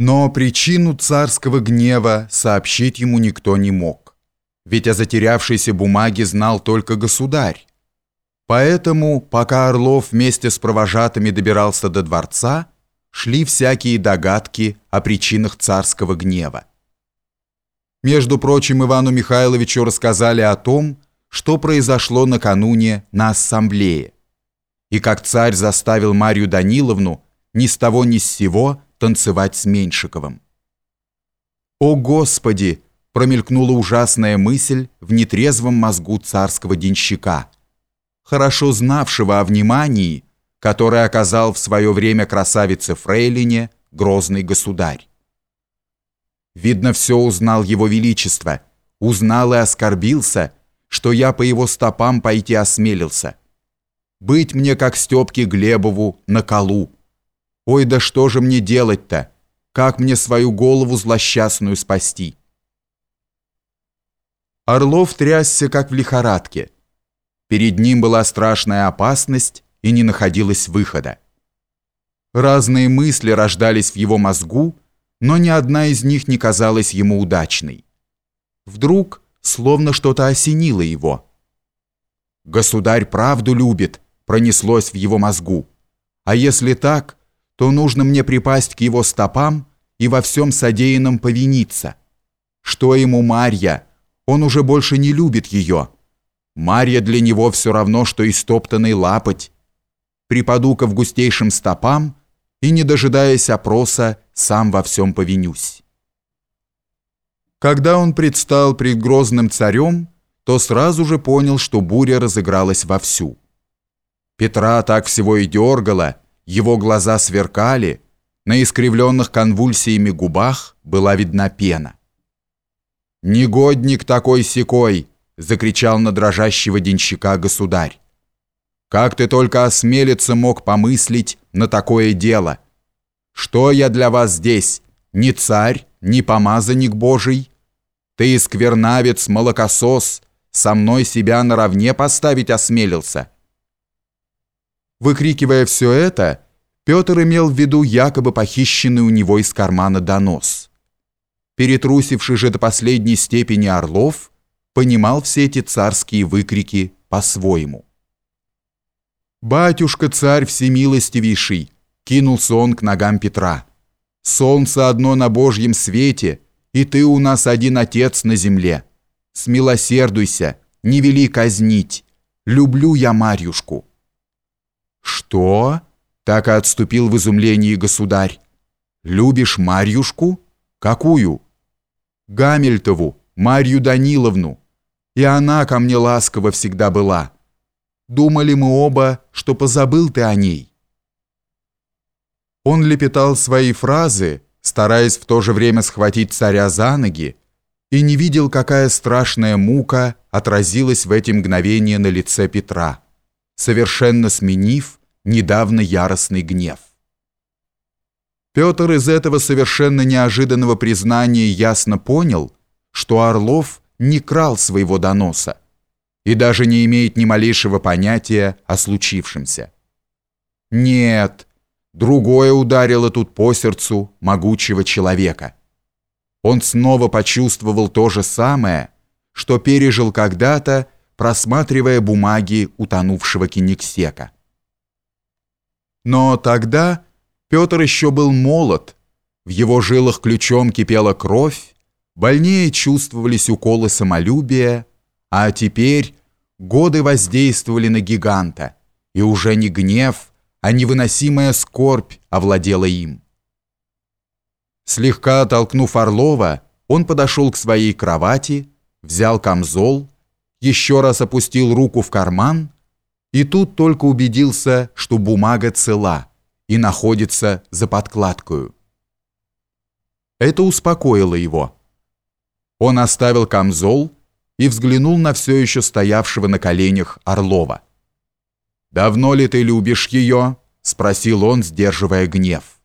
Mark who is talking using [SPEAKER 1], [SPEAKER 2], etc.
[SPEAKER 1] Но причину царского гнева сообщить ему никто не мог. Ведь о затерявшейся бумаге знал только государь. Поэтому, пока Орлов вместе с провожатыми добирался до дворца, шли всякие догадки о причинах царского гнева. Между прочим, Ивану Михайловичу рассказали о том, что произошло накануне на ассамблее, и как царь заставил Марию Даниловну ни с того ни с сего танцевать с Меньшиковым. «О Господи!» – промелькнула ужасная мысль в нетрезвом мозгу царского денщика, хорошо знавшего о внимании, которое оказал в свое время красавице Фрейлине грозный государь. Видно, все узнал его величество, узнал и оскорбился, что я по его стопам пойти осмелился. Быть мне, как Степке Глебову, на колу. Ой, да что же мне делать-то? Как мне свою голову злосчастную спасти? Орлов трясся, как в лихорадке. Перед ним была страшная опасность, и не находилось выхода. Разные мысли рождались в его мозгу, но ни одна из них не казалась ему удачной. Вдруг словно что-то осенило его. «Государь правду любит», пронеслось в его мозгу. «А если так, то нужно мне припасть к его стопам и во всем содеянном повиниться. Что ему Марья? Он уже больше не любит ее. Марья для него все равно, что истоптанный лапоть. Припаду-ка в густейшим стопам и, не дожидаясь опроса, сам во всем повинюсь. Когда он предстал пред грозным царем, то сразу же понял, что буря разыгралась вовсю. Петра так всего и дергала, его глаза сверкали, на искривленных конвульсиями губах была видна пена. «Негодник такой секой!» — закричал на дрожащего денщика государь. «Как ты только осмелиться мог помыслить на такое дело? Что я для вас здесь? Не царь, не помазанник Божий? Ты, сквернавец, молокосос, со мной себя наравне поставить осмелился?» Выкрикивая все это, Петр имел в виду якобы похищенный у него из кармана донос. Перетрусивший же до последней степени Орлов понимал все эти царские выкрики по-своему. «Батюшка-царь всемилостивейший!» — кинулся он к ногам Петра. «Солнце одно на Божьем свете, и ты у нас один отец на земле. Смилосердуйся, не вели казнить. Люблю я Марьюшку». «Что?» — так и отступил в изумлении государь. «Любишь Марьюшку? Какую?» «Гамельтову, Марью Даниловну. И она ко мне ласково всегда была. Думали мы оба, что позабыл ты о ней». Он лепетал свои фразы, стараясь в то же время схватить царя за ноги, и не видел, какая страшная мука отразилась в эти мгновения на лице Петра совершенно сменив недавно яростный гнев. Петр из этого совершенно неожиданного признания ясно понял, что Орлов не крал своего доноса и даже не имеет ни малейшего понятия о случившемся. Нет, другое ударило тут по сердцу могучего человека. Он снова почувствовал то же самое, что пережил когда-то, просматривая бумаги утонувшего Кенигсека. Но тогда Петр еще был молод, в его жилах ключом кипела кровь, больнее чувствовались уколы самолюбия, а теперь годы воздействовали на гиганта, и уже не гнев, а невыносимая скорбь овладела им. Слегка толкнув Орлова, он подошел к своей кровати, взял камзол еще раз опустил руку в карман и тут только убедился, что бумага цела и находится за подкладкою. Это успокоило его. Он оставил камзол и взглянул на все еще стоявшего на коленях Орлова. «Давно ли ты любишь ее?» – спросил он, сдерживая гнев.